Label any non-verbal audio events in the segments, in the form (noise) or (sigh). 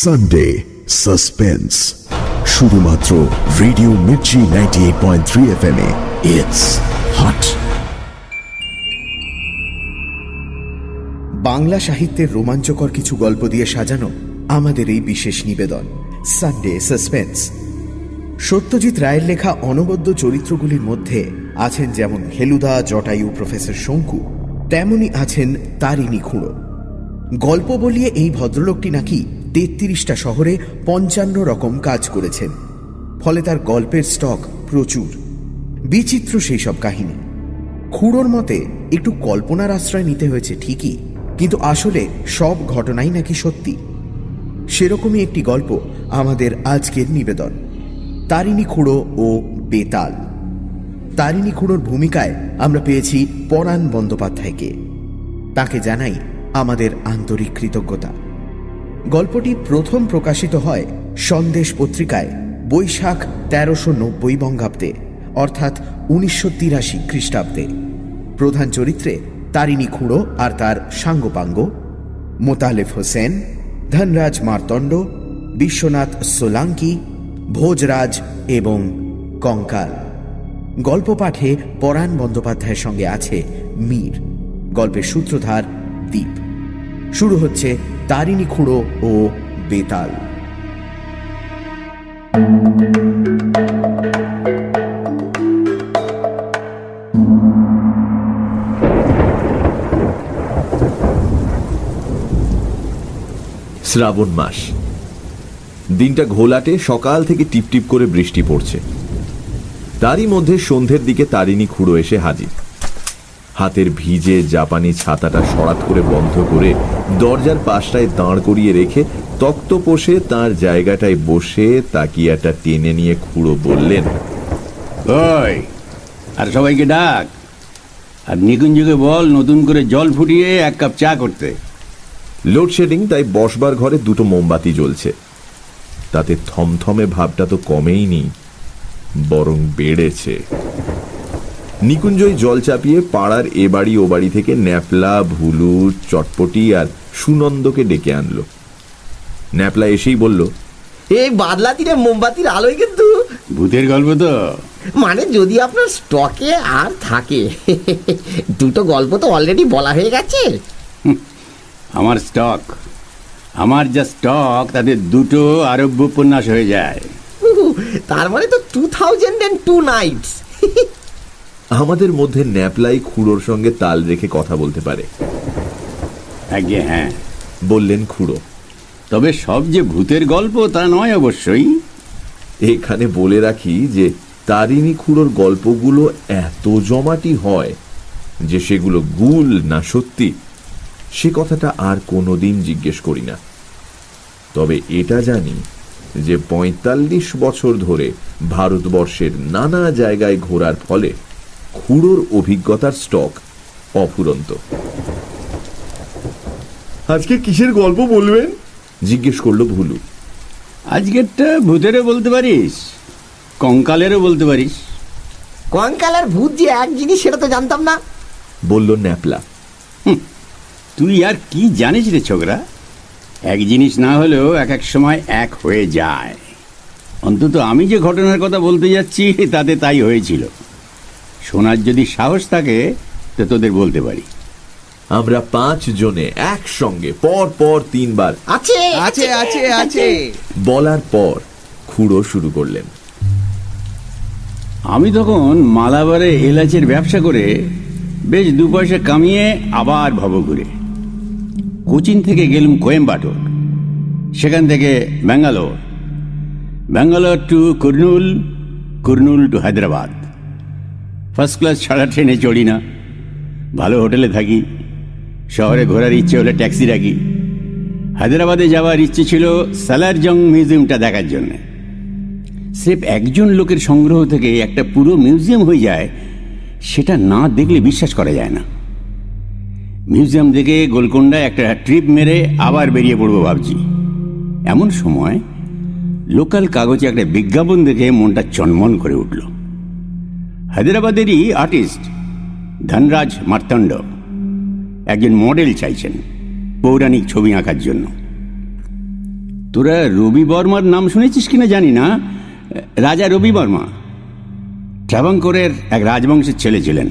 Sunday suspense শুধুমাত্র radio Mirchi ninety eight point three F M it's hot Bangla সাহিত্যের রোমাঞ্চকর কিছু গল্প দিয়ে সাজানো আমাদের এই বিশেষ নিবেদন সানডে সাসপেন্স সত্যজিৎ রায়ের লেখা অনবদ্য চরিত্রগুলির মধ্যে আছেন যেমন হেলুদা, জটায়ু, প্রফেসর শঙ্কু, তেমনি আছেন তারিণী খুঁড়ো। গল্প বলিয়ে এই ভদ্রলোকটি নাকি তেত্রিশটা শহরে পঞ্চান্ন রকম কাজ করেছেন। ফলে তার গল্পের স্টক প্রচুর। বিচিত্র সেই সব কাহিনী। খুঁড়োর মতে একটু কল্পনার আশ্রয় নিতে হয়েছে ঠিকই, কিন্তু আসলে সব ঘটনাই নাকি সত্যি। সেরকমই একটি গল্প আমাদের আজকের নিবেদন। তারিণী খুঁড়ো ও বেতাল। তারিণী খুঁড়োর ভূমিকায় আমরা পেয়েছি পরাণ বন্দ্যোপাধ্যায়কে। তাকে জানাই আমাদের আন্তরিক কৃতজ্ঞতা। গল্পটি প্রথম প্রকাশিত হয় সন্দেশ পত্রিকায়, বৈশাখ তেরোশো নব্বই বঙ্গাব্দে, অর্থাৎ উনিশশো তিরাশি খ্রিস্টাব্দে। প্রধান চরিত্রে তারিণী খুঁড়ো আর তার সাঙ্গপাঙ্গ মোতালেফ হোসেন, ধনরাজ মার্তণ্ড, বিশ্বনাথ সোলাঙ্কি, ভোজরাজ এবং কঙ্কাল। গল্প পাঠে পরাণ বন্দ্যোপাধ্যায়ের সঙ্গে আছে মীর। গল্পের সূত্রধার দ্বীপ শুরু হচ্ছে তারিণী খুঁড়ো ও বেতাল। শ্রাবণ মাস। দিনটা ঘোলাটে, সকাল থেকে টিপটিপ করে বৃষ্টি পড়ছে। তারই মধ্যে সন্ধ্যের দিকে তারিণী খুঁড়ো এসে হাজির। হাতের ভিজে জাপানি ছাতাটা সরাত করে বন্ধ করে দরজার পাশটায় দাঁড় করিয়ে রেখে তক্ত পোষে তার জায়গাটায় বসে তাকিয়াটা টেনে নিয়ে খুঁড়ো বললেন ওই আর সবাইকে ডাক। আর নিকুঞ্জকে বল নতুন করে জল ফুটিয়ে এক কাপ চা করতে। লোডশেডিং তাই বসবার ঘরে দুটো মোমবাতি জ্বলছে। তাতে থমথমে ভাবটা তো কমেই নি বরং বেড়েছে। নিকুঞ্জয় জল চাপিয়ে পাড়ার এ বাড়ি ও বাড়ি থেকে ন্যাপলা ভুলু চটপটি আর সুনন্দকে ডেকে আনলো। ন্যাপলা এসেই বলল এই বাদলা তীরে মোমবাতির আলোয় কিন্তু ভূতের গল্প তো। মানে যদি আপনার স্টকে আর থাকে দুটো গল্প তো অলরেডি বলা হয়ে গেছে। আমার স্টক আমার যা স্টক তাতে দুটো আরব্য উপন্যাস হয়ে যায়। তার মানে তো two thousand and two nights আমাদের মধ্যে ন্যাপলাই খুঁড়োর সঙ্গে তাল রেখে কথা বলতে পারে। আগে হ্যাঁ। বললেন খুঁড়ো। তবে সব যে ভূতের গল্প তা নয় অবশ্যই। এখানে বলে রাখি যে তারিণী খুঁড়োর গল্পগুলো এত জমাটি হয় যে সেগুলো গুল না সত্যি সে কথাটা আর কোনোদিন জিজ্ঞেস করি না। তবে এটা জানি যে পঁয়তাল্লিশ বছর ধরে ভারতবর্ষের নানা জায়গায় ঘোরার ফলে খুঁড়োর অভিজ্ঞতার স্টক অফুরন্ত। আজকে কিসের গল্প বলবেন? জিজ্ঞেস করল ভুলু। আজকেরটা ভূতেরও বলতে পারিস কঙ্কালেরও বলতে পারিস। কঙ্কাল আর ভূত যে এক জিনিস সেটা তো জানতাম না। বলল ন্যাপলা। তুই আর কি জানিস রে ছোকরা? এক জিনিস না হলেও এক এক সময় এক হয়ে যায়। অন্তত আমি যে ঘটনার কথা বলতে যাচ্ছি তাতে তাই হয়েছিল। শোনার যদি সাহস থাকে তো তোদের বলতে পারি। আমরা পাঁচ জনে একসঙ্গে পর পর তিনবার আছে আছে আছে আছে। বলার পর খুঁড়ো শুরু করলেন। আমি তখন মালাবারে এলাচের ব্যবসা করে বেশ দু পয়সা কামিয়ে আবার ভব ঘুরে। কোচিন থেকে গেলুম কোয়েম্বাটোর সেখান থেকে Bangalore. Bangalore to Kurnool Kurnool to Hyderabad. First class ছাড়া ট্রেনে চড়ি না। ভালো হোটেলে থাকি। শহরে ঘোরার ইচ্ছে হলে ট্যাক্সি রাখি। হায়দ্রাবাদে যাওয়ার ইচ্ছে ছিল সালারজং মিউজিয়ামটা দেখার জন্য। স্রেফ একজন লোকের সংগ্রহ থেকে একটা পুরো মিউজিয়াম হয়ে যায়, সেটা না দেখলে বিশ্বাস করা যায় না। মিউজিয়াম দেখে গোলকোন্ডায় একটা ট্রিপ মেরে আবার বেরিয়ে পড়ব ভাবছি। এমন সময় লোকাল কাগজে একটা বিজ্ঞাপন দেখে মনটা চনমন করে উঠল। হায়দ্রাবাদেরই আর্টিস্ট ধনরাজ মার্তণ্ড। একজন মডেল চাইছেন পৌরাণিক ছবি আঁকার জন্য। তোরা রবি বর্মার নাম শুনেছিস কিনা জানি না? রাজা রবি বর্মা। ট্রাভাঙ্করের এক রাজবংশের ছেলে ছিলেন।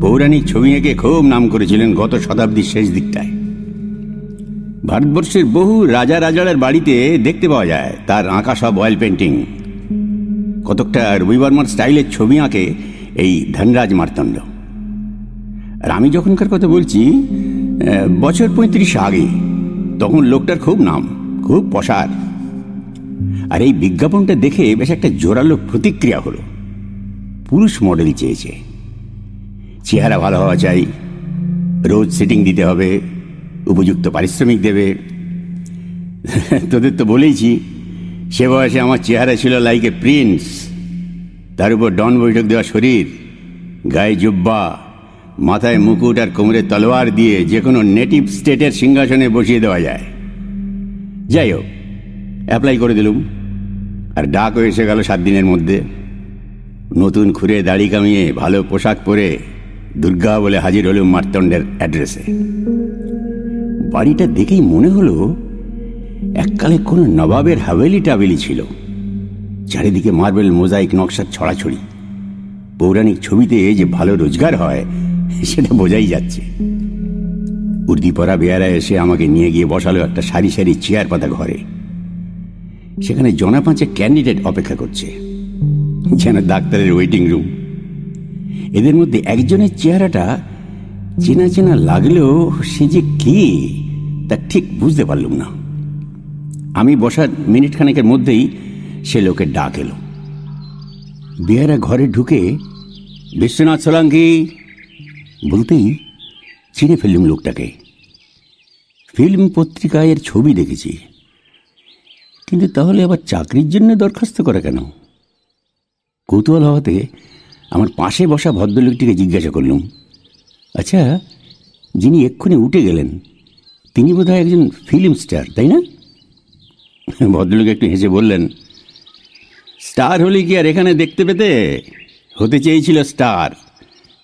পৌরাণিক ছবি এঁকে খুব নাম করেছিলেন গত শতাব্দীর শেষ দিকটায়। ভারতবর্ষের বহু রাজা রাজার বাড়িতে দেখতে পাওয়া যায় তার আঁকা সব অয়েল পেন্টিং কতকটা রবি বর্মার স্টাইলের ছবি আঁকে এই ধনরাজ মার্তণ্ড। আর আমি যখনকার কথা বলছি বছর পঁয়ত্রিশ আগে, তখন লোকটার খুব নাম, খুব পসার আর এই বিজ্ঞাপনটা দেখে বেশ একটা জোরালো প্রতিক্রিয়া হলো। পুরুষ মডেল চেয়েছে। চেহারা ভালো হওয়া চাই, রোজ সেটিং দিতে হবে, উপযুক্ত পারিশ্রমিক দেবে। (laughs) তোদের তো বলেইছি সে বয়সে আমার চেহারা ছিল লাইক এ প্রিন্স তার উপর ডন বৈঠক দেওয়া শরীর, গায়ে জুব্বা, মাথায় মুকুট আর কোমরে তলোয়ার দিয়ে যে কোনো নেটিভ স্টেটের সিংহাসনে বসিয়ে দেওয়া যায়। যাই হোক অ্যাপ্লাই করে দিলুম। আর ডাকও এসে গেল সাত দিনের মধ্যে। নতুন খুঁড়ে দাড়ি কামিয়ে ভালো পোশাক পরে দুর্গা বলে হাজির হলুম মার্তণ্ডের অ্যাড্রেসে বাড়িটা দেখেই মনে হলো এককালে কোনো নবাবের হাভেলি টাভেলি ছিল। চারিদিকে মার্বেল, মোজাইক, নকশার ছড়াছড়ি। পৌরাণিক ছবিতে যে ভালো রোজগার হয়, সেটা বোঝাই যাচ্ছে। উর্দি পরা বেয়ারা এসে আমাকে নিয়ে গিয়ে বসালো একটা সারি সারি চেয়ার পাতা ঘরে। সেখানে জনা পাঁচে ক্যান্ডিডেট অপেক্ষা করছে। যেন ডাক্তারের ওয়েটিং রুম। এদের মধ্যে একজনের চেহারাটা চেনা চেনা লাগলেও সে যে কে, তা ঠিক বুঝতে পারলুম না। আমি বসার মিনিট খানেকের মধ্যেই সে লোকের ডাক এলো। বেয়ারা ঘরে ঢুকে, বিশ্বনাথ সোলাঙ্কি! বলতেই চিনে ফেললুম লোকটাকে। ফিল্ম পত্রিকায় এর ছবি দেখেছি। কিন্তু তাহলে আবার চাকরির জন্য দরখাস্ত করা কেন? কৌতূহল হওয়াতে আমার পাশে বসা ভদ্রলোকটিকে জিজ্ঞাসা করলুম আচ্ছা যিনি এক্ষুনি উঠে গেলেন, তিনি বোধহয় একজন ফিল্ম স্টার, তাই না? ভদ্রলোক একটু হেসে বললেন, স্টার হলে কি আর এখানে দেখতে পেতে? হতে চেয়েছিল স্টার,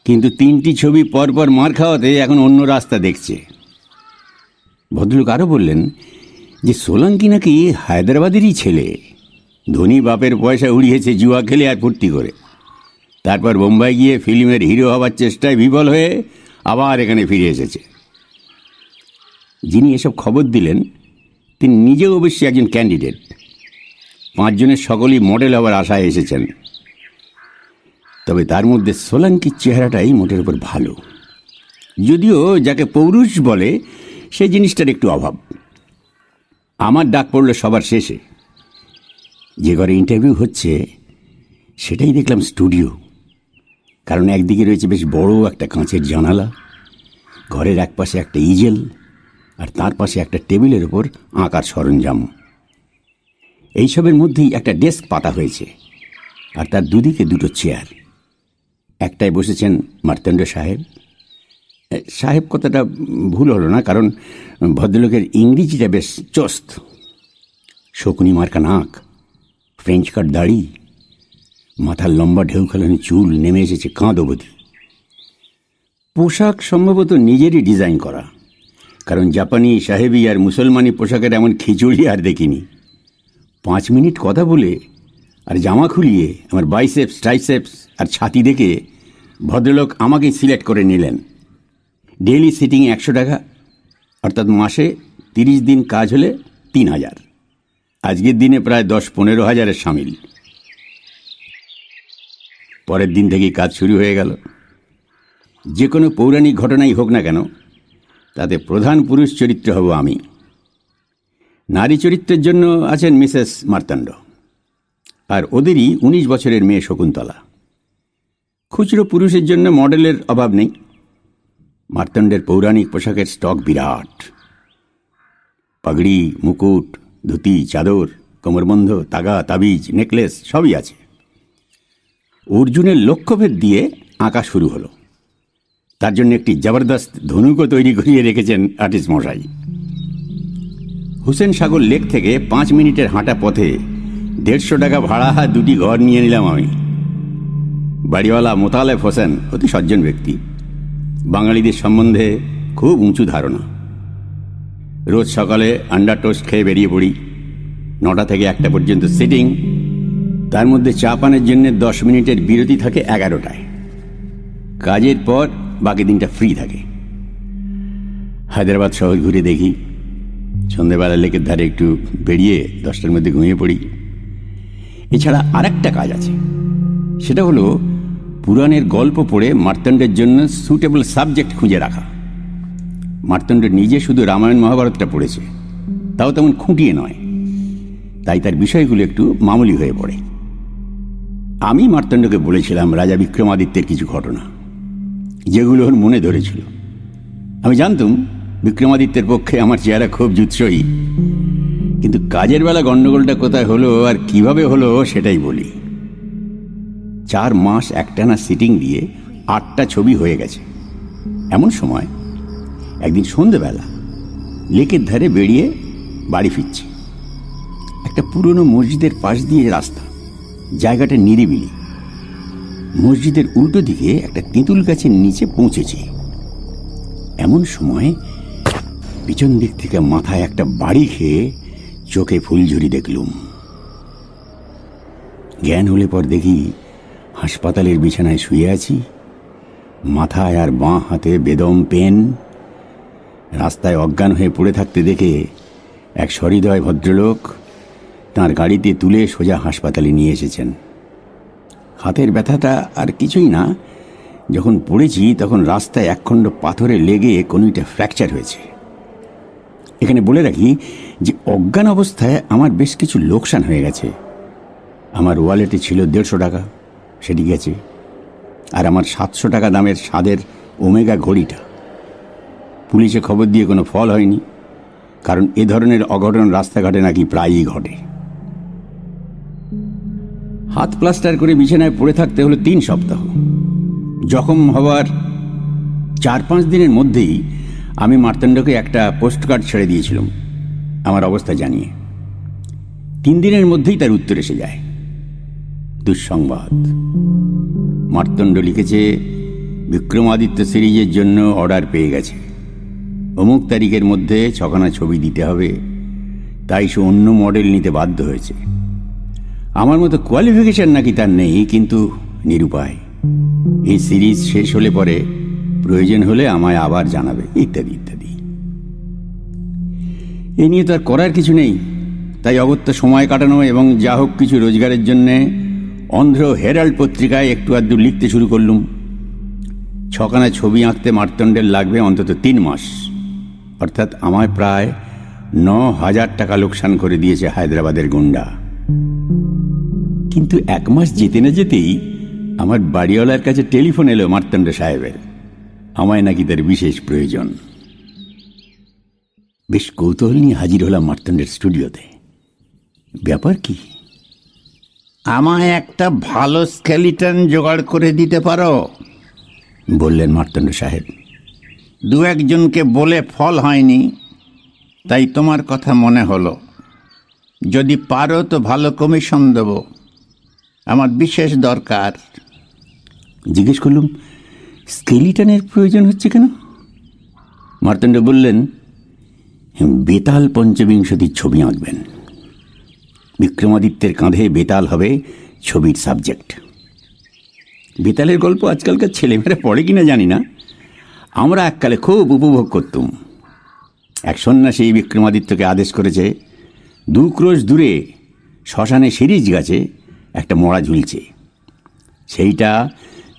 কিন্তু তিনটি ছবি পরপর মার খাওয়াতে এখন অন্য রাস্তা দেখছে। ভদ্রলোক আরও বললেন, যে সোলাঙ্কি নাকি হায়দ্রাবাদেরই ছেলে, ধনী বাপের পয়সা উড়িয়েছে জুয়া খেলে আর ফুর্তি করে। তারপর বোম্বাই গিয়ে ফিল্মের হিরো হওয়ার চেষ্টায় বিফল হয়ে আবার এখানে ফিরে এসেছে। যিনি এসব খবর দিলেন তিনি নিজেও অবশ্যই একজন ক্যান্ডিডেট পাঁচজনের সকলেই মডেল হওয়ার আশায় এসেছেন। তবে তার মধ্যে সোলাঙ্কির চেহারাটাই মোটের উপর ভালো। যদিও যাকে পৌরুষ বলে, সেই জিনিসটার একটু অভাব। আমার ডাক পড়ল সবার শেষে। যে ঘরে ইন্টারভিউ হচ্ছে, সেটাই দেখলাম স্টুডিও কারণ একদিকে রয়েছে বেশ বড় একটা কাঁচের জানালা, ঘরের এক পাশে একটা ইজেল আর তার পাশে একটা টেবিলের ওপর আঁকার সরঞ্জাম। এইসবের মধ্যেই একটা ডেস্ক পাতা হয়েছে, আর তার দুদিকে দুটো চেয়ার। একটায় বসেছেন মার্তণ্ড সাহেব। সাহেব কথাটা ভুল হলো না, কারণ ভদ্রলোকের ইংরেজিটা বেশ চস্ত। শকুনি মার্কা নাক, ফ্রেঞ্চ কাট দাড়ি, মাথার লম্বা ঢেউ খেলানো চুল, নেমে এসেছে কাঁধ অবধি পোশাক সম্ভবত নিজেরই ডিজাইন করা। কারণ জাপানি সাহেবি আর মুসলমানি পোশাকের এমন খিচুড়ি আর দেখিনি। পাঁচ মিনিট কথা বলে আর জামা খুলিয়ে আমার বাইসেপস, ট্রাইসেপস আর ছাতি দেখে ভদ্রলোক আমাকেই সিলেক্ট করে নিলেন। ডেইলি সিটিং একশো টাকা, অর্থাৎ মাসে তিরিশ দিন কাজ হলে তিন হাজার। আজকের দিনে প্রায় দশ পনেরো হাজারের সামিল। পরের দিন থেকেই কাজ শুরু হয়ে গেল। যে কোনো পৌরাণিক ঘটনাই হোক না কেন তাতে প্রধান পুরুষ চরিত্র হব আমি। নারী চরিত্রের জন্য আছেন মিসেস মার্তাণ্ড। আর ওদেরই উনিশ বছরের মেয়ে শকুন্তলা। খুচরো পুরুষের জন্য মডেলের অভাব নেই। মার্তণ্ডের পৌরাণিক পোশাকের স্টক বিরাট। পাগড়ি, মুকুট, ধুতি, চাদর, কোমরবন্ধ, তাগা, তাবিজ, নেকলেস সবই আছে। অর্জুনের লক্ষ্যভেদ দিয়ে আঁকা শুরু হলো। তার জন্য একটি জবরদস্ত ধনুকও তৈরি করিয়ে রেখেছেন আর্টিস্ট মশাই। হুসেন সাগর লেক থেকে পাঁচ মিনিটের হাঁটা পথে দেড়শো টাকা ভাড়া দুটি ঘর নিয়ে নিলাম আমি। বাড়িওয়ালা মোতালেফ হোসেন অতি সজ্জন ব্যক্তি। বাঙালিদের সম্বন্ধে খুব উঁচু ধারণা। রোজ সকালে আন্ডার টোস্ট খেয়ে বেরিয়ে পড়ি। নটা থেকে একটা পর্যন্ত সিটিং তার মধ্যে চা পানের জন্য দশ মিনিটের বিরতি থাকে এগারোটায়। কাজের পর বাকি দিনটা ফ্রি থাকে। হায়দ্রাবাদ শহর ঘুরে দেখি। সন্ধেবেলা লেকের ধারে একটু বেরিয়ে দশটার মধ্যে ঘুমিয়ে পড়ি। এছাড়া আরেকটা কাজ আছে। সেটা হলো পুরাণের গল্প পড়ে মার্তণ্ডের জন্য সুটেবল সাবজেক্ট খুঁজে রাখা। মার্তণ্ড নিজে শুধু রামায়ণ মহাভারতটা পড়েছে। তাও তেমন খুঁটিয়ে নয়। তাই তার বিষয়গুলো একটু মামুলি হয়ে পড়ে। আমি মার্তণ্ডকে বলেছিলাম রাজা বিক্রমাদিত্যের কিছু ঘটনা। যেগুলো ওর মনে ধরেছিল। আমি জানতুম, বিক্রমাদিত্যের পক্ষে আমার চেহারা খুব জুৎসই। কিন্তু কাজের বেলা গন্ডগোলটা কোথায় হলো আর কীভাবে হলো সেটাই বলি। চার মাস একটানা সিটিং দিয়ে আটটা ছবি হয়ে গেছে। এমন সময় একদিন সন্ধেবেলা লেকের ধারে বেরিয়ে বাড়ি ফিরছি। একটা পুরনো মসজিদের পাশ দিয়ে রাস্তা, জায়গাটা নিরিবিলি। মসজিদের উল্টো দিকে একটা তেঁতুল গাছের নিচে পৌঁছেছি। এমন সময় পিছন দিক থেকে মাথায় একটা বাড়ি খেয়ে চোখে ফুলঝুরি দেখলুম। জ্ঞান হলে পর দেখি হাসপাতালের বিছানায় শুয়ে আছি। মাথায় আর বাঁ হাতে বেদম পেন। রাস্তায় অজ্ঞান হয়ে পড়ে থাকতে দেখে এক সহৃদয় ভদ্রলোক তার গাড়িতে তুলে সোজা হাসপাতালে নিয়ে এসেছেন। হাতের ব্যথাটা আর কিছুই না। যখন পড়েছি তখন রাস্তায় একখণ্ড পাথরে লেগে কনুইটা ফ্র্যাকচার হয়েছে। এখানে বলে রাখি যে অজ্ঞান অবস্থায় আমার বেশ কিছু লোকসান হয়ে গেছে। আমার ওয়ালেটে ছিল দেড়শো টাকা, সেটি গেছে। আর আমার সাতশো টাকা দামের স্বাদের ওমেগা ঘড়িটা। পুলিশে খবর দিয়ে কোনো ফল হয়নি, কারণ এ ধরনের অঘটন রাস্তাঘাটে নাকি প্রায়ই ঘটে। হাত প্লাস্টার করে বিছানায় পড়ে থাকতে হলো তিন সপ্তাহ। জখম হওয়ার চার পাঁচ দিনের মধ্যেই আমি মার্তাণ্ডকে একটা পোস্টকার্ড ছেড়ে দিয়েছিলাম, আমার অবস্থা জানিয়ে। তিন দিনের মধ্যেই তার উত্তর এসে যায়। দুঃসংবাদ। মার্তণ্ড লিখেছে, বিক্রমাদিত্য সিরিজের জন্য অর্ডার পেয়ে গেছে। অমুক তারিখের মধ্যে ছখানা ছবি দিতে হবে, তাই সে অন্য মডেল নিতে বাধ্য হয়েছে। আমার মতো কোয়ালিফিকেশন নাকি তার নেই, কিন্তু নিরুপায়। এই সিরিজ শেষ হলে পরে প্রয়োজন হলে আমায় আবার জানাবে, ইত্যাদি ইত্যাদি। এ নিয়ে তো আর করার কিছু নেই। তাই অগত্যা সময় কাটানো এবং যা হোক কিছু রোজগারের জন্যে অন্ধ্র হেরাল্ড পত্রিকায় একটু আধটু লিখতে শুরু করলুম। ছখানা ছবি আঁকতে মার্তণ্ডের লাগবে অন্তত তিন মাস। অর্থাৎ আমায় প্রায় ন হাজার টাকা লোকসান করে দিয়েছে হায়দ্রাবাদের গুন্ডা। কিন্তু এক মাস যেতে না যেতেই আমার বাড়িওয়ালার কাছে টেলিফোন এলো মার্তণ্ড সাহেবের। আমায় নাকি তার বিশেষ প্রয়োজন। বেশ কৌতূহল নিয়ে হাজির হলাম মার্তণ্ডের স্টুডিওতে। ব্যাপার কি? আমায় একটা ভালো স্কেলিটন জোগাড় করে দিতে পারো? বললেন মার্তণ্ড সাহেব। দু একজনকে বলে ফল হয়নি তাই তোমার কথা মনে হলো। যদি পারো তো ভালো কমিশন দেব। আমার বিশেষ দরকার। জিজ্ঞেস করলুম স্কেলিটনের প্রয়োজন হচ্ছে কেন? মার্তণ্ড বললেন বেতাল পঞ্চবিংশতির ছবি আঁকবেন। বিক্রমাদিত্যের কাঁধে বেতাল হবে ছবির সাবজেক্ট বেতালের গল্প আজকালকার ছেলেমেয়েরা পড়ে কিনা জানি না। আমরা এককালে খুব উপভোগ করতুম। এক সন্ন্যাসী বিক্রমাদিত্যকে আদেশ করেছে দু ক্রোশ দূরে শ্মশানে সিরিজ গাছে একটা মড়া ঝুলছে। সেইটা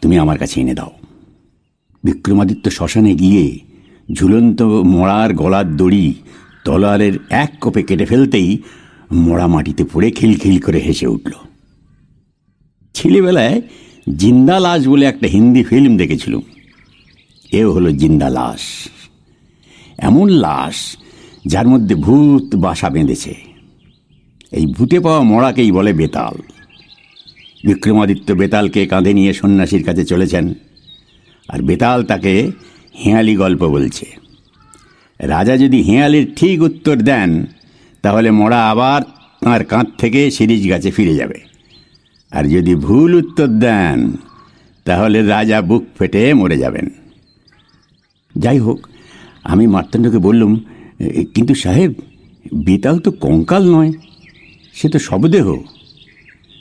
তুমি আমার কাছে এনে দাও। বিক্রমাদিত্য শ্মশানে গিয়ে ঝুলন্ত মড়ার গলার দড়ি তলোয়ারের এক কোপে কেটে ফেলতেই মড়া মাটিতে পড়ে খিলখিল করে হেসে উঠল। ছেলেবেলায় জিন্দা লাশ বলে একটা হিন্দি ফিল্ম দেখেছিলুম। এও হলো জিন্দা লাশ এমন লাশ যার মধ্যে ভূত বাসা বেঁধেছে। এই ভূতে পাওয়া মরাকেই বলে বেতাল। বিক্রমাদিত্য বেতালকে কাঁধে নিয়ে সন্ন্যাসীর কাছে চলেছেন, আর বেতাল তাকে হেঁয়ালি গল্প বলছে। রাজা যদি হেঁয়ালির ঠিক উত্তর দেন, তাহলে মরা আবার তাঁর কাঁধ থেকে সিরিজ গাছে ফিরে যাবে। আর যদি ভুল উত্তর দেন, তাহলে রাজা বুক ফেটে মরে যাবেন। যাই হোক, আমি মার্তণ্ডকে বললুম কিন্তু সাহেব, বেতাল তো কঙ্কাল নয়। সে তো শবদেহ।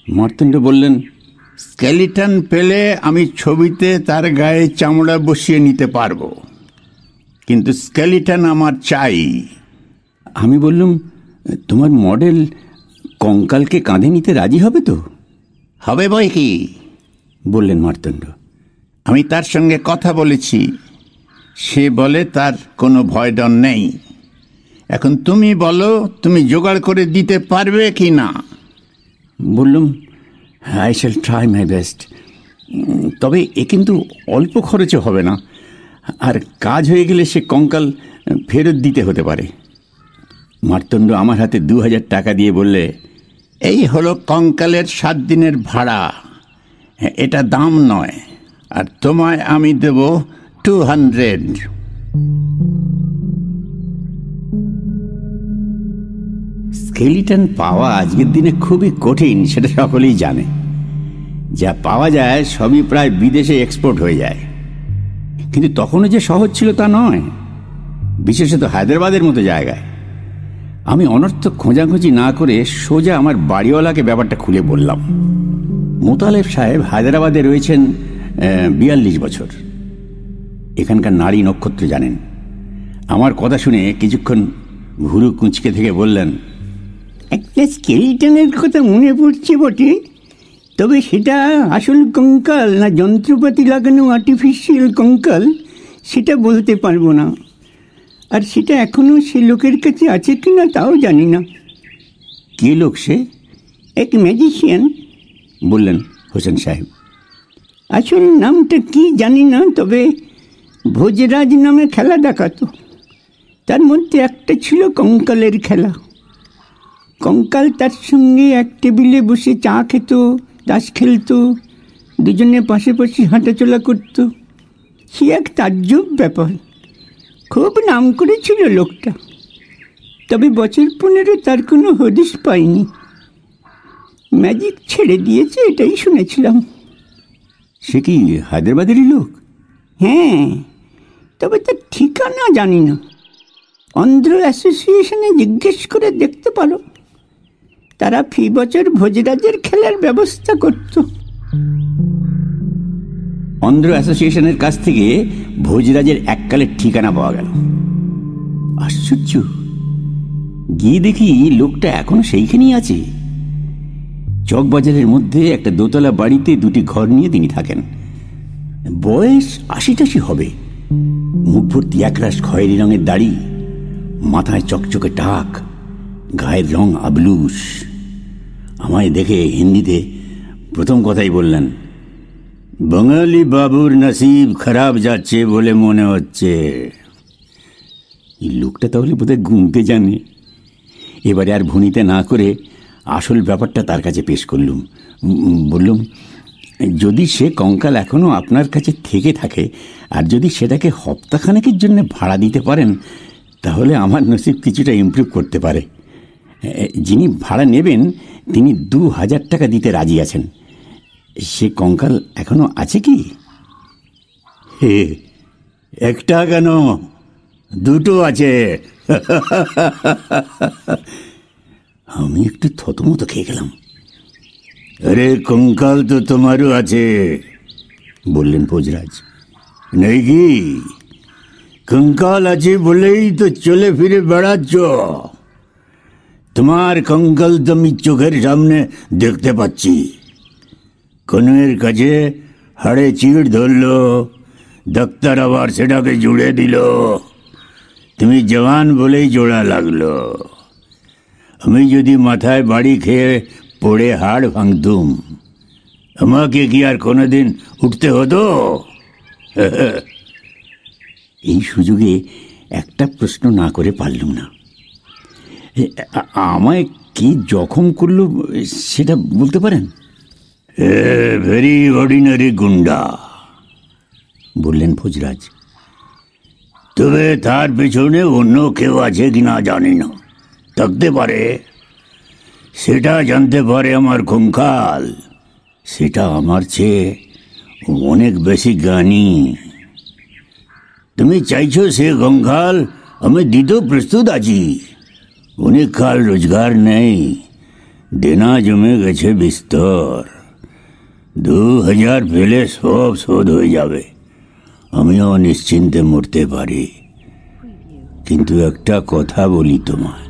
মার্তণ্ড বললেন স্কেলিটন পেলে আমি ছবিতে তার গায়ে চামড়া বসিয়ে নিতে পারব। কিন্তু স্কেলিটন আমার চাই। আমি বললুম তোমার মডেল কঙ্কালকে কাঁধে নিতে রাজি হবে তো? হবে বই কি? বললেন মার্তণ্ড আমি তার সঙ্গে কথা বলেছি। সে বলে তার কোনো ভয় ডর নেই। এখন তুমি বলো, তুমি জোগাড় করে দিতে পারবে কি না বললুম I shall try my best তবে এ কিন্তু অল্প খরচে হবে না। আর কাজ হয়ে গেলে সে কঙ্কাল ফেরত দিতে হতে পারে। মার্তণ্ড আমার হাতে দু হাজার টাকা দিয়ে বললে, এই হলো কঙ্কালের সাত দিনের ভাড়া। এটা দাম নয়, আর তোমায় আমি দেব টু হান্ড্রেড স্কেলিটন পাওয়া আজকের দিনে খুবই কঠিন, সেটা সকলেই জানে। যা পাওয়া যায় সবই প্রায় বিদেশে এক্সপোর্ট হয়ে যায়। কিন্তু তখনও যে সহজ ছিল তা নয়, বিশেষত হায়দ্রাবাদের মতো জায়গায়। আমি অনর্থ খোঁজাখুঁজি না করে সোজা আমার বাড়িওয়ালাকে ব্যাপারটা খুলে বললাম। মোতালেব সাহেব হায়দ্রাবাদে রয়েছেন বিয়াল্লিশ বছর। এখানকার নারী নক্ষত্র জানেন। আমার কথা শুনে কিছুক্ষণ ভুরু কুঁচকে থেকে বললেন একটা স্কেলিটনের কথা মনে পড়ছে বটে। তবে সেটা আসল কঙ্কাল না যন্ত্রপাতি লাগানো আর্টিফিশিয়াল কঙ্কাল সেটা বলতে পারব না। আর সেটা এখনও সে লোকের কাছে আছে কি না তাও জানি না। কে লোক সে? এক ম্যাজিশিয়ান বললেন হোসেন সাহেব। আসল নামটা কি জানি না তবে ভোজরাজ নামে খেলা দেখাতো। তার মধ্যে একটা ছিল কঙ্কালের খেলা। কঙ্কাল তার সঙ্গে এক টেবিলে বসে চা খেত তাস খেলতো দুজনে পাশাপাশি হাঁটাচলা করত। সে এক তাজ্জব ব্যাপার। খুব নাম করেছিল লোকটা। তবে বছর পনেরো তার কোনো হদিশ পাইনি ম্যাজিক ছেড়ে দিয়েছে এটাই শুনেছিলাম। সে কি হায়দ্রাবাদেরই লোক? হ্যাঁ তবে তার ঠিকানা জানি না। অন্ধ্র অ্যাসোসিয়েশনে জিজ্ঞেস করে দেখতে পারো। তারা ফি বছর ভোজরাজের খেলার ব্যবস্থা করত। অন্ধ্র অ্যাসোসিয়েশনের কাছ থেকে ভোজরাজের এককালের ঠিকানা পাওয়া গেল। আশ্চর্য। গিয়ে দেখি লোকটা এখনও সেইখানেই আছে। চকবাজারের মধ্যে একটা দোতলা বাড়িতে দুটি ঘর নিয়ে তিনি থাকেন। বয়স আশি টাশি হবে। মুখ ভর্তি একরাশ খয়েরি রঙের দাড়ি, মাথায় চকচকে টাক, গায়ের রং আবলুস আমায় দেখে হিন্দিতে প্রথম কথাই বললেন, বাঙালি বাবুর নসিব খারাপ যাচ্ছে বলে মনে হচ্ছে। এই লোকটা তাহলে বোধহয় গুনতে জানে। এবারে আর ভুনিতে না করে আসল ব্যাপারটা তার কাছে পেশ করলুম। বললুম, যদি সে কঙ্কাল এখনও আপনার কাছে থেকে থাকে আর যদি সেটাকে হপ্তাখানেকের জন্য ভাড়া দিতে পারেন, তাহলে আমার নসিব কিছুটা ইমপ্রুভ করতে পারে। যিনি ভাড়া নেবেন তিনি দু হাজার টাকা দিতে রাজি আছেন। সে কঙ্কাল এখনও আছে কি? হে একটা কেন দুটো আছে। আমি একটু থতমতো খেয়ে গেলাম। আরে কঙ্কাল তো তোমারও আছে বললেন ভোজরাজ। নেই কি? কঙ্কাল আছে বলেই তো চলে ফিরে বেড়াচ্ছ। তোমার কঙ্কাল তো আমি চোখের সামনে দেখতে পাচ্ছি। কনুয়ের কাছে হাড়ে চিড় ধরলো। ডাক্তার আবার সেটাকে জুড়ে দিল। তুমি জওয়ান বলেই জোড়া লাগল। আমি যদি মাথায় বাড়ি খেয়ে পড়ে হাড় ভাঙতুম, আমাকে কি আর কোনোদিন উঠতে হতো? (laughs) এই সুযোগে একটা প্রশ্ন না করে পারলুম না। আমায় কি জখম করল সেটা বলতে পারেন? ভেরি অর্ডিনারি গুন্ডা, বললেন ভোজরাজ। তবে তার পেছনে অন্য কেউ আছে কিনা জানি না। থাকতে পারে, সেটা জানতে পারে আমার কঙ্কাল সেটা আমার চেয়ে অনেক বেশি জ্ঞানী। তুমি চাইছো সে কঙ্কাল আমি দিতেও প্রস্তুত আছি। অনেক কাল রোজগার নেই দেনা জমে গেছে বিস্তর দু হাজার পেলে সব শোধ হয়ে যাবে আমিও নিশ্চিন্তে মরতে পারি কিন্তু একটা কথা বলি তোমায়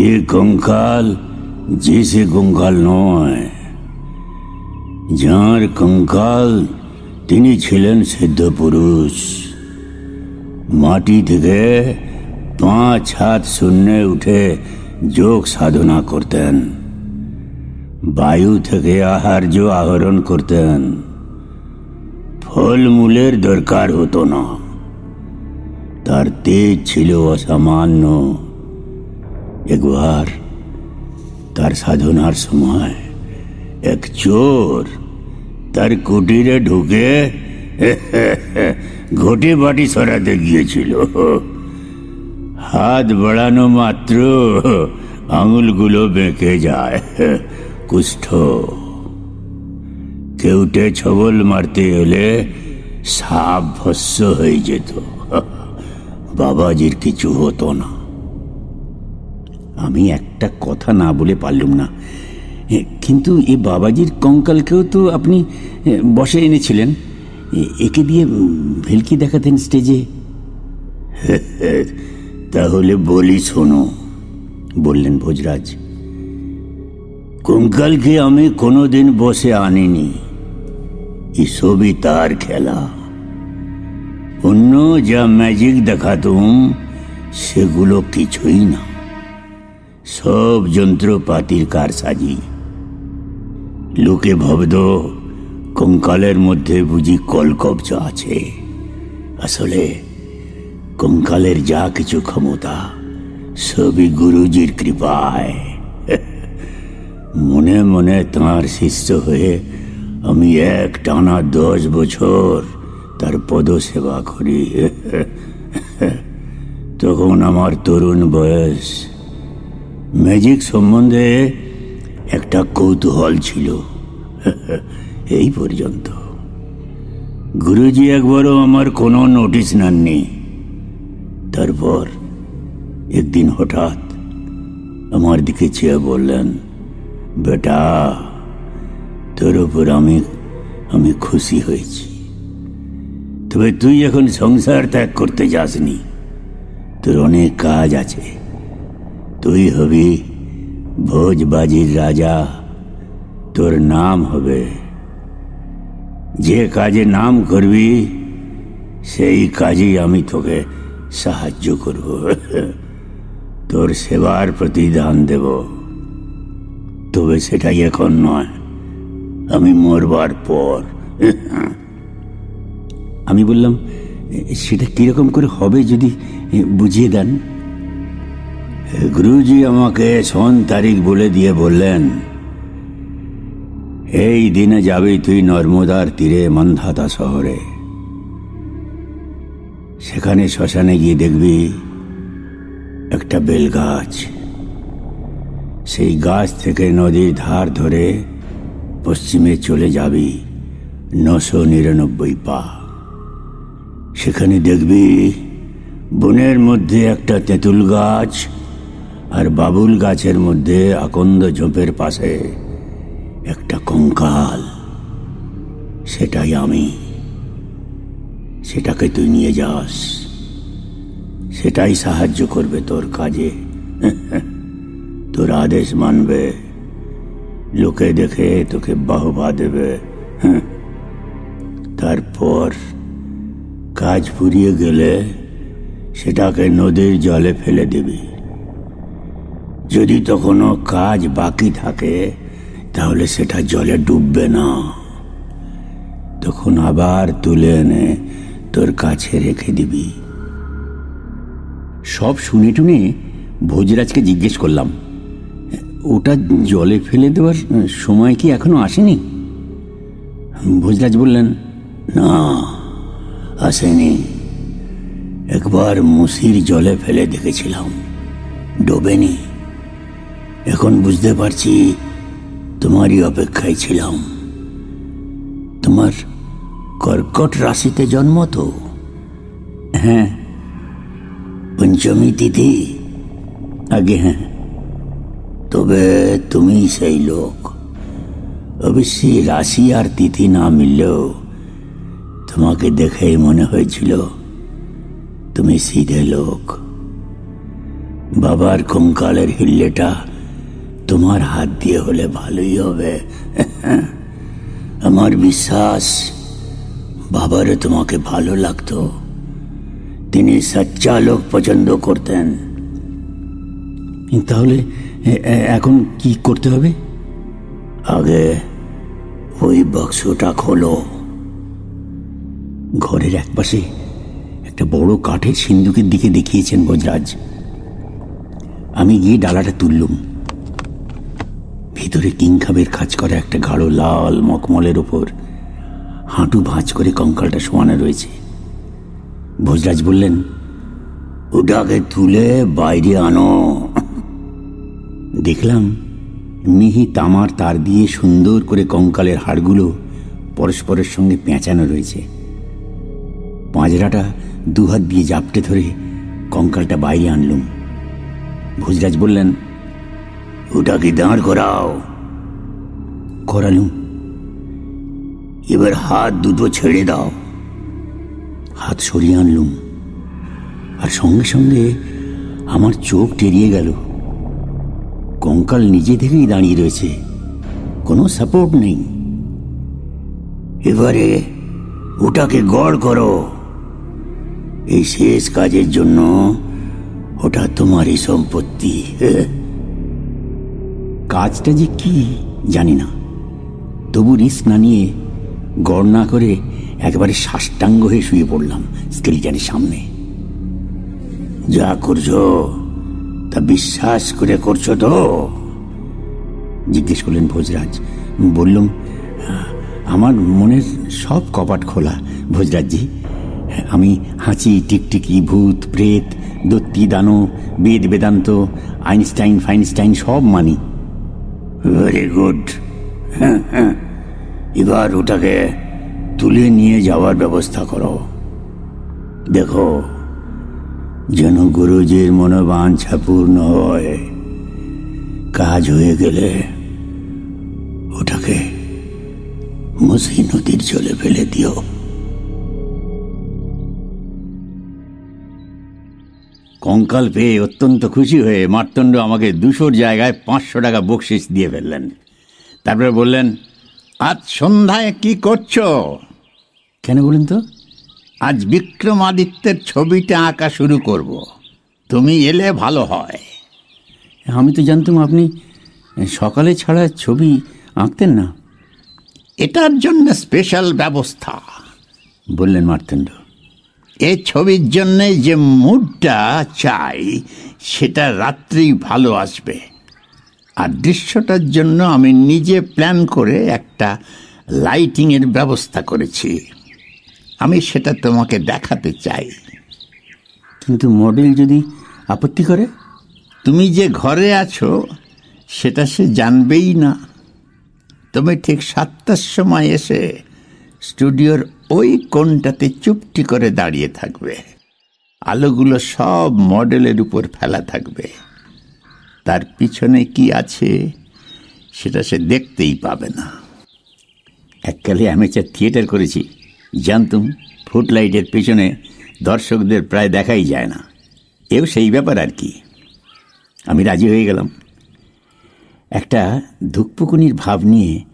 এ কঙ্কাল যে সে কঙ্কাল নয় যাঁর কঙ্কাল তিনি ছিলেন সিদ্ধ পুরুষ মাটি থেকে পাঁচ হাত শূন্যে উঠে যোগ সাধনা করতেন। বায়ু থেকে আহার্য আহরণ করতেন। ফলমূলের দরকার হতো না। তার তেজ ছিল অসামান্য। একবার তার সাধনার সময় এক চোর তার কুটিরে ঢুকে ঘটি বাটি সরাতে গিয়েছিল। হাত বাড়ানো মাত্র। আঙুলগুলো বেঁকে যায়। কুষ্ঠ। কেউটে ছবল মারতে এলে সাপ ভস্য হয়ে যেত। বাবাজির কিছু হতো না। আমি একটা কথা না বলে পারলুম না। কিন্তু এ বাবাজির কঙ্কালকেও তো আপনি বসে এনেছিলেন। একে দিয়ে ভেলকি দেখাতেন স্টেজে। (laughs) তাহলে বলি শোনো, বললেন ভোজরাজ, কঙ্কালকে আমি কোনোদিন বসে আনিনি এসবই তার খেলা। অন্য যা ম্যাজিক দেখাতুম, সেগুলো কিছুই না। সব যন্ত্রপাতির কারসাজি। লোকে ভবদ কঙ্কালের মধ্যে বুঝি কলকবজা আছে। আসলে কঙ্কালের যা কিছু ক্ষমতা, সবই গুরুজির কৃপায়। মনে মনে তাঁর শিষ্য হয়ে আমি এক টানা দশ বছর তার পদ সেবা করি। তখন আমার তরুণ বয়স। ম্যাজিক সম্বন্ধে একটা কৌতূহল ছিল। এই পর্যন্ত। গুরুজি একবারও আমার কোনো নোটিশ নেননি। তারপর একদিন হঠাৎ আমার দিকে চেয়ে বললেন, বেটা, তোর উপর আমি আমি খুশি হয়েছি। তবে তুই এখন সংসার ত্যাগ করতে যাসনি। তোর অনেক কাজ আছে। তুই হবি ভোজবাজির রাজা। তোর নাম হবে, যে কাজে নাম করবি, সেই কাজেই আমি তোকে সাহায্য করব। তোর সেবার প্রতিদান দেব। তবে সেটাই এখন নয়। আমি মরবার পর। আমি বললাম, সেটা কীরকম করে হবে যদি বুঝিয়ে দেন? গুরুজি আমাকে সন তারিখ বলে দিয়ে বললেন, এই দিনে যাবি তুই নর্মদার তীরে মন্ধাতা শহরে। সেখানে শ্মশানে গিয়ে দেখবি একটা বেল গাছ সেই গাছ থেকে নদীর ধার ধরে পশ্চিমে চলে যাবি নশো নিরানব্বই পা। সেখানে দেখবি বনের মধ্যে একটা তেঁতুল গাছ আর বাবুল গাছের মধ্যে আকন্দ ঝোপের পাশে একটা কঙ্কাল। সেটাই আমি। সেটাকে তুই নিয়ে যাস। সেটাই সাহায্য করবে তোর কাজে। (laughs) তোর আদেশ মানবে। লোকে দেখে তোকে বাহবা দেবে। (laughs) তারপর কাজ ফুরিয়ে গেলে সেটাকে নদীর জলে ফেলে দিবি। যদি তখনও কাজ বাকি থাকে, তাহলে সেটা জলে ডুববে না। তখন আবার তুলে এনে তোর কাছে রেখে দিবি। সব শুনে টুনে ভোজরাজকে জিজ্ঞেস করলাম, ওটা জলে ফেলে দেওয়ার সময় কি এখনও আসেনি? ভোজরাজ বললেন, না, আসেনি। একবার মুসির জলে ফেলে দেখেছিলাম, ডোবেনি। এখন বুঝতে পারছি তোমারই অপেক্ষায় ছিলাম। তোমার কর্কট রাশিতে জন্ম তো। হ্যাঁ। পঞ্চমী তিথি। আগে হ্যাঁ। তবে তুমি সেই লোক। অবশ্যই রাশি আর তিথি না মিললেও তোমাকে দেখেই মনে হয়েছিল তুমি সিধে লোক। বাবার কঙ্কালের হিল্লেটা তোমার হাত দিয়ে হলে ভালোই হবে। (laughs) আমার বিশ্বাস বাবারও তোমাকে ভালো লাগতো। তিনি সচ্চা লোক পছন্দ করতেন। তাহলে এখন কি করতে হবে? আগে ওই বাক্সটা খোলো। ঘরের একপাশে একটা বড় কাঠের সিন্ধুকের দিকে দেখিয়েছেন বজরাজ। আমি গিয়ে ডালাটা তুললুম। ভিতরে কিংখাবের কাজ করা একটা গাঢ় লাল মকমলের ওপর হাঁটু ভাঁজ করে কঙ্কালটা শোয়ানো রয়েছে। ভোজরাজ বললেন, ওটাকে তুলে বাইরে আনো। দেখলাম মিহি তামার তার দিয়ে সুন্দর করে কঙ্কালের হাড়গুলো পরস্পরের সঙ্গে পেঁচানো রয়েছে। পাঁজরাটা দুহাত দিয়ে জাপটে ধরে কঙ্কালটা বাইরে আনলুম। ভোজরাজ বললেন, ওটাকে দাঁড় করাও। করালুম। এবার হাত দুটো ছেড়ে দাও। হাত সরিয়ে আনলুম। আর সঙ্গে সঙ্গে আমার চোখ টেরিয়ে গেল। কঙ্কাল নিজে থেকেই দাঁড়িয়ে রয়েছে। কোনো সাপোর্ট নেই। এবারে ওটাকে গড় করো। এই শেষ কাজের জন্য ওটা তোমারই সম্পত্তি। (laughs) কাজটা যে কি জানি না। তবু রিস্ক না নিয়ে গড় না করে একেবারে সাষ্টাঙ্গ হয়ে শুয়ে পড়লাম স্কেলিটানের সামনে। যা করছ, তা বিশ্বাস করে করছ তো? জিজ্ঞেস করলেন ভোজরাজ। বললুম, আমার মনের সব কপাট খোলা, ভোজরাজজি। আমি হাঁচি, টিকটিকি, ভূত, প্রেত, দত্তি, দানো, বেদ, বেদান্ত, আইনস্টাইন, ফাইনস্টাইন সব মানি। ভেরি গুড এবার ওটাকে তুলে নিয়ে যাওয়ার ব্যবস্থা করো। দেখো, যেন গুরুজির মনোবাঞ্ছা পূর্ণ হয়। কাজ হয়ে গেলে ওটাকে মুসি নদীর জলে ফেলে দিও। কঙ্কাল পেয়ে অত্যন্ত খুশি হয়ে মার্তণ্ড আমাকে দুশোর জায়গায় পাঁচশো টাকা বকশিস দিয়ে ফেললেন। তারপরে বললেন আজ সন্ধ্যায় কি করছ? কেন বলুন তো? আজ বিক্রমাদিত্যের ছবিটা আঁকা শুরু করব। তুমি এলে ভালো হয়। আমি তো জানতাম আপনি সকালে ছাড়া ছবি আঁকতেন না। এটার জন্য স্পেশাল ব্যবস্থা বললেন মার্তণ্ড। এই ছবির জন্যে যে মুডটা চাই সেটা রাত্রেই ভালো আসবে। আর দৃশ্যটার জন্য আমি নিজে প্ল্যান করে একটা লাইটিংয়ের ব্যবস্থা করেছি। আমি সেটা তোমাকে দেখাতে চাই। কিন্তু মডেল যদি আপত্তি করে? তুমি যে ঘরে আছো সেটা সে জানবেই না। তুমি ঠিক সাতটার সময় এসে স্টুডিওর ওই কোণটাতে চুপটি করে দাঁড়িয়ে থাকবে। আলোগুলো সব মডেলের উপর ফেলা থাকবে। তার পিছনে কি আছে সেটা সে দেখতেই পাবে না। এককালে অ্যামেচার থিয়েটার করেছি। জানতুম, ফুটলাইটের পেছনে দর্শকদের প্রায় দেখাই যায় না। এও সেই ব্যাপার আর কি। আমি রাজি হয়ে গেলাম। একটা ধুকপুকুনির ভাব নিয়ে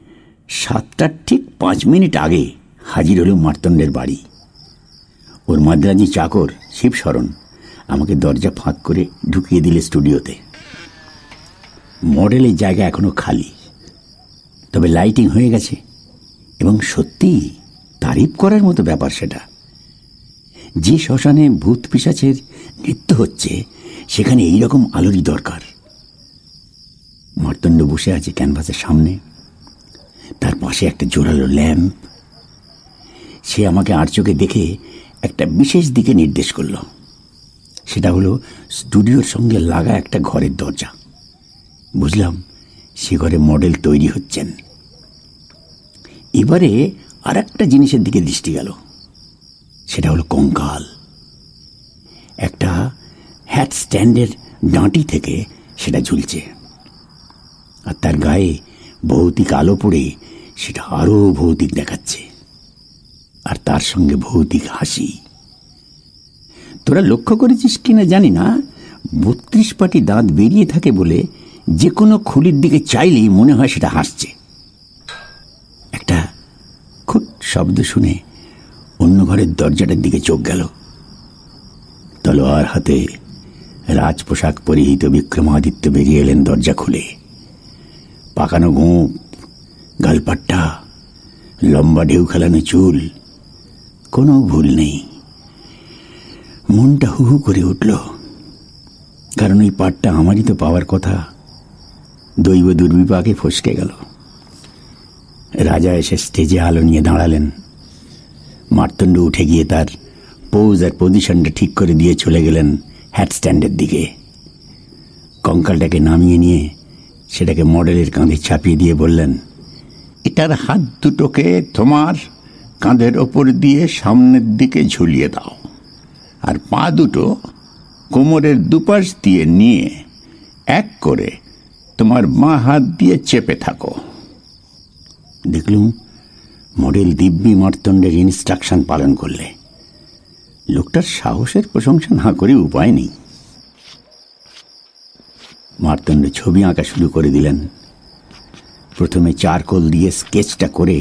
সাতটার ঠিক পাঁচ মিনিট আগে হাজির হলো মার্তণ্ডের বাড়ি। ওর মাদ্রাজি চাকর শিবশরণ আমাকে দরজা ফাঁক করে ঢুকিয়ে দিলে স্টুডিওতে। মডেলের জায়গা এখনও খালি। তবে লাইটিং হয়ে গেছে। এবং সত্যি, তারিফ করার মতো ব্যাপার সেটা। যে শ্মশানে ভূত পিসাচের নৃত্য হচ্ছে, সেখানে এইরকম আলোরই দরকার। মার্তণ্ড বসে আছে ক্যানভাসের সামনে। তার পাশে একটা জোরালো ল্যাম্প। সে আমাকে আর চোখে দেখে একটা বিশেষ দিকে নির্দেশ করল। সেটা হলো স্টুডিওর সঙ্গে লাগা একটা ঘরের দরজা। বুঝলাম সে ঘরে মডেল তৈরি হচ্ছেন। এবারে আর একটা জিনিসের দিকে দৃষ্টি গেল। সেটা হলো কঙ্কাল। একটা হ্যাট স্ট্যান্ডের ডাঁটি থেকে সেটা ঝুলছে। আর তার গায়ে ভৌতিক আলো পড়ে সেটা আরও ভৌতিক দেখাচ্ছে। আর তার সঙ্গে ভৌতিক হাসি। তোরা লক্ষ্য করেছিস কিনা জানি না, বত্রিশ পাটি দাঁত বেরিয়ে থাকে বলে যে কোনো খুলির দিকে চাইলেই মনে হয় সেটা হাসছে। একটা খুট শব্দ শুনে অন্য ঘরের দরজাটার দিকে চোখ গেল। তলোয়ার হাতে রাজ পোশাক পরিহিত বিক্রমাদিত্য বেরিয়ে এলেন দরজা খুলে। পাকানো গোঁপ গালপাট্টা, লম্বা ঢেউ খেলানো চুল, কোনো ভুল নেই। মনটা হু হু করে উঠল। কারণ ওই পাটটা আমারই তো পাওয়ার কথা। দৈব দুর্বিপাকে ফসকে গেল। রাজা এসে স্টেজে আলো নিয়ে দাঁড়ালেন। মার্তণ্ড উঠে গিয়ে তার পোজ আর পজিশনটা ঠিক করে দিয়ে চলে গেলেন হ্যাট স্ট্যান্ডের দিকে। কঙ্কালটাকে নামিয়ে নিয়ে সেটাকে মডেলের কাঁধে চাপিয়ে দিয়ে বললেন, এটার হাত দুটোকে তোমার কাঁধের ওপর দিয়ে সামনের দিকে ঝুলিয়ে দাও আর পা দুটো কোমরের দুপাশ দিয়ে নিয়ে এক করে তোমার বাঁ হাত দিয়ে চেপে থাকো। দেখলুম মডেল দিব্যি মার্তণ্ডের ইনস্ট্রাকশন পালন করলে। লোকটার সাহসের প্রশংসা না করে উপায় নেই। মার্তণ্ড ছবি আঁকা শুরু করে দিলেন। প্রথমে চারকোল দিয়ে স্কেচটা করে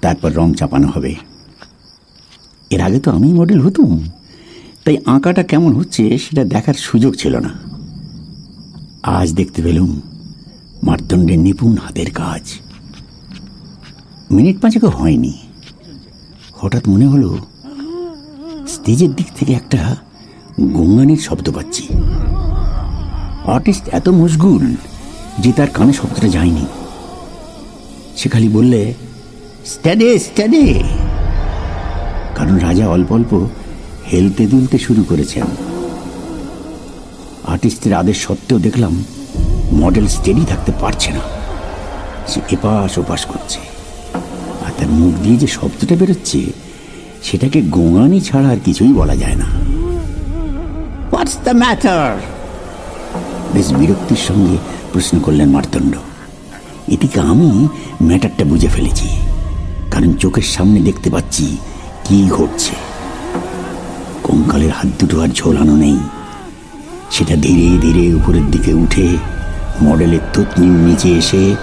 তারপর রং চাপানো হবে। এর আগে তো আমি মডেল হতুম, তাই আঁকাটা কেমন হচ্ছে সেটা দেখার সুযোগ ছিল না। আজ দেখতে পেলুম মার্তণ্ডের নিপুণ হাতের কাজ। মিনিট পাঁচেকও হয়নি। হঠাৎ মনে হলো, স্টেজের দিক থেকে একটা গঙ্গানির শব্দ পাচ্ছি। আর্টিস্ট এত মশগুল যে তার কানে শব্দটা যায়নি। সে খালি বললে, স্ট্যাডে স্ট্যাডে! কারণ রাজা অল্প অল্প হেলতে দুলতে শুরু করেছেন। আর্টিস্টের আদেশ সত্ত্বেও দেখলাম মডেল স্টেডি থাকতে পারছে না। সে এপাশ ওপাশ করছে। আর তার মুখ দিয়ে যে শব্দটা বেরোচ্ছে, সেটাকে গোঙানি ছাড়া আর কিছুই বলা যায় না। হোয়াটস দ্য ম্যাটার বেশ বিরক্তির সঙ্গে প্রশ্ন করলেন মার্তণ্ড এদিকে আমি ম্যাটারটা বুঝে ফেলেছি, কারণ চোখের সামনে দেখতে পাচ্ছি কি ঘটছে। কঙ্কালের হাত দুটো আর ঝোলানো নেই। সেটা ধীরে ধীরে উপরের দিকে উঠে মডেলের থুতনির নিচে এসে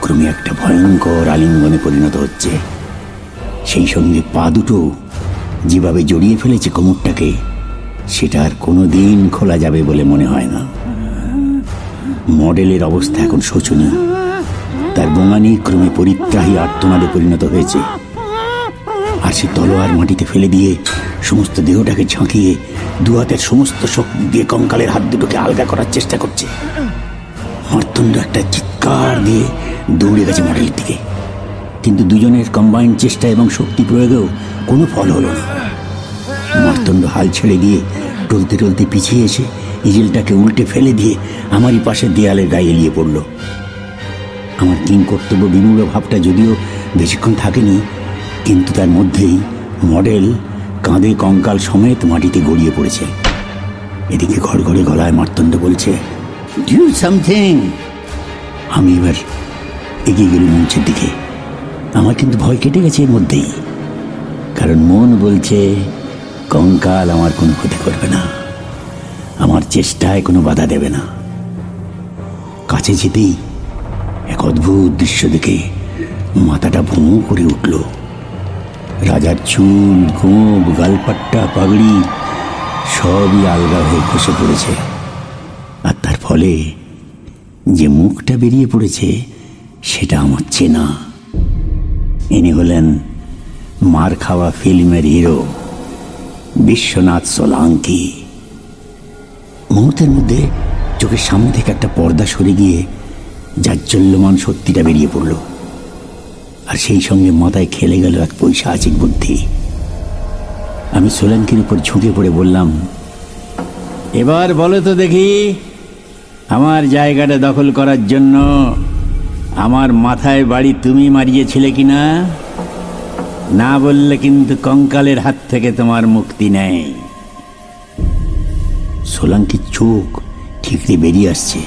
ক্রমে একটা ভয়ঙ্কর আলিঙ্গনে পরিণত হচ্ছে। সেই সঙ্গে পা দুটো যেভাবে জড়িয়ে ফেলেছে কোমরটাকে, সেটা আর কোনো দিন খোলা যাবে বলে মনে হয় না। মডেলের অবস্থা এখন শোচনীয়। তার বোঙানি ক্রমে পরিত্রাহী আর্তনাদে পরিণত হয়েছে। আর সে তলোয়ার মাটিতে ফেলে দিয়ে সমস্ত দেহটাকে ঝাঁকিয়ে দু হাতের সমস্ত শক্তি দিয়ে কঙ্কালের হাত দুটোকে আলগা করার চেষ্টা করছে। মর্তণ্ড একটা চিৎকার দিয়ে দৌড়ে গেছে মডেলের দিকে কিন্তু দুজনের কম্বাইন্ড চেষ্টা এবং শক্তি প্রয়োগেও কোনো ফল হলো না। মার্তণ্ড হাল ছেড়ে দিয়ে টলতে টলতে পিছিয়ে এসে ইজেলটাকে উল্টে ফেলে দিয়ে আমারই পাশে দেয়ালের গায়ে এলিয়ে পড়ল। আমার কিং কর্তব্য বিমূল ভাবটা যদিও বেশিক্ষণ থাকেনি, কিন্তু তার মধ্যেই মডেল কাঁধে কঙ্কাল সমেত মাটিতে গড়িয়ে পড়েছে। এদিকে ঘর ঘরে গলায় মার্তণ্ড বলছে ডু সামথিং আমি এবার এগিয়ে গেলুম মঞ্চের দিকে। আমার কিন্তু ভয় কেটে গেছে এর মধ্যেই। কারণ মন বলছে, কঙ্কাল আমার কোনো ক্ষতি করবে না। আমার চেষ্টায় কোনো বাধা দেবে না। কাছে যেতেই এক অদ্ভুত দৃশ্য দেখে মাথাটা ভোঁ করে উঠল। রাজার চুল গোপ গালপাট্টা, পাগড়ি সবই আলগা হয়ে খসে পড়েছে। ফলে যে মুখটা বেরিয়ে পড়েছে, সেটা আমার চেনা। ইনি হলেন মার খাওয়া ফিল্মের হিরো বিশ্বনাথ সোলাঙ্কি। মুহূর্তের মধ্যে চোখের সামনে থেকে একটা পর্দা সরে গিয়ে জাজ্জল্যমান সত্যিটা বেরিয়ে পড়ল। আর সেই সঙ্গে মাথায় খেলে গেল এক পৈশাচিক বুদ্ধি। আমি সোলাঙ্কির উপর ঝুঁকে পড়ে বললাম, এবার বলো তো দেখি আমার জায়গাটা দখল করার জন্য আমার মাথায় বাড়ি তুমি মারিয়েছিলে কিনা না? বললে কিন্তু কঙ্কালের হাত থেকে তোমার মুক্তি নেই। সোলাঙ্কির চোখ ঠিকরে বেরিয়ে আসছে।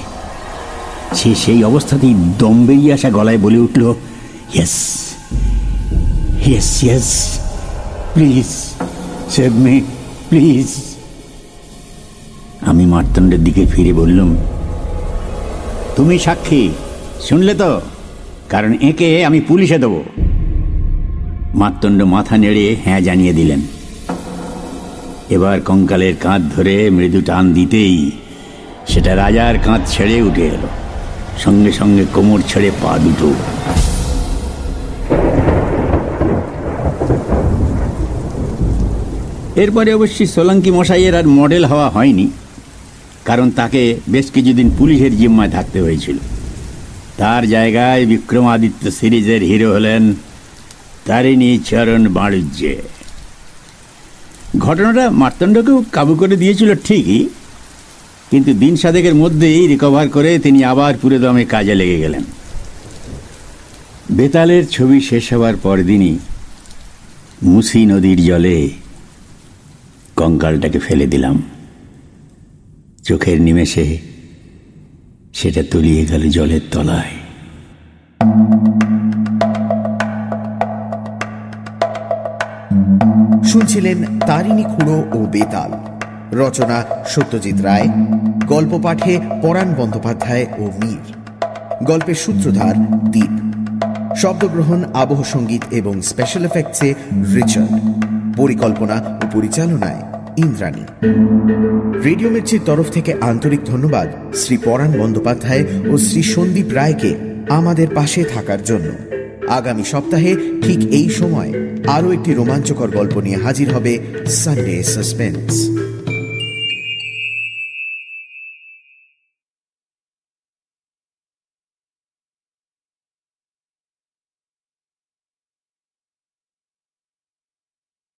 সে সেই অবস্থাতেই দম বেরিয়ে আসা গলায় বলে উঠল yes yes yes please save me please আমি মার্তণ্ডের দিকে ফিরে বললুম তুমি সাক্ষী, শুনলে তো? কারণ একে আমি পুলিশে দেবো। মার্তণ্ড মাথা নেড়ে হ্যাঁ জানিয়ে দিলেন। এবার কঙ্কালের কাঁধ ধরে মৃদু টান দিতেই সেটা রাজার কাঁধ ছেড়ে উঠে এলো। সঙ্গে সঙ্গে কোমর ছেড়ে পা দুটো। এরপরে অবশ্যই সোলাঙ্কি মশাইয়ের আর মডেল হওয়া হয়নি। কারণ তাকে বেশ কিছুদিন পুলিশের জিম্মায় থাকতে হয়েছিল। তার জায়গায় বিক্রমাদিত্য সিরিজের হিরো হলেন তারিণী চরণ বাণিজ্যে। ঘটনাটা মার্তণ্ডকেও কাবু করে দিয়েছিল ঠিকই, কিন্তু দিন সাদেকের মধ্যেই রিকভার করে তিনি আবার পুরো দমে কাজে লেগে গেলেন। বেতালের ছবি শেষ হওয়ার পরদিনই মুসি নদীর জলে কঙ্কালটাকে ফেলে দিলাম। চোখের নিমেষে সেটা তলিয়ে গেল জলের তলায়। শুনছিলেন তারিণী খুঁড়ো ও বেতাল। রচনা সত্যজিৎ রায়। গল্প পাঠে পরাণ বন্দ্যোপাধ্যায় ও মীর। গল্পের সূত্রধার দ্বীপ শব্দগ্রহণ, আবহ সংগীত এবং স্পেশাল এফেক্টসে রিচার্ড। পরিকল্পনা ও পরিচালনায় ইন্দ্রাণী। রেডিও মির্চির তরফ থেকে আন্তরিক ধন্যবাদ শ্রী পরাণ বন্দ্যোপাধ্যায় ও শ্রী সন্দীপ রায়কে আমাদের পাশে থাকার জন্য। আগামী সপ্তাহে ঠিক এই সময় আরও একটি রোমাঞ্চকর গল্প নিয়ে হাজির হবে সানডে সাসপেন্স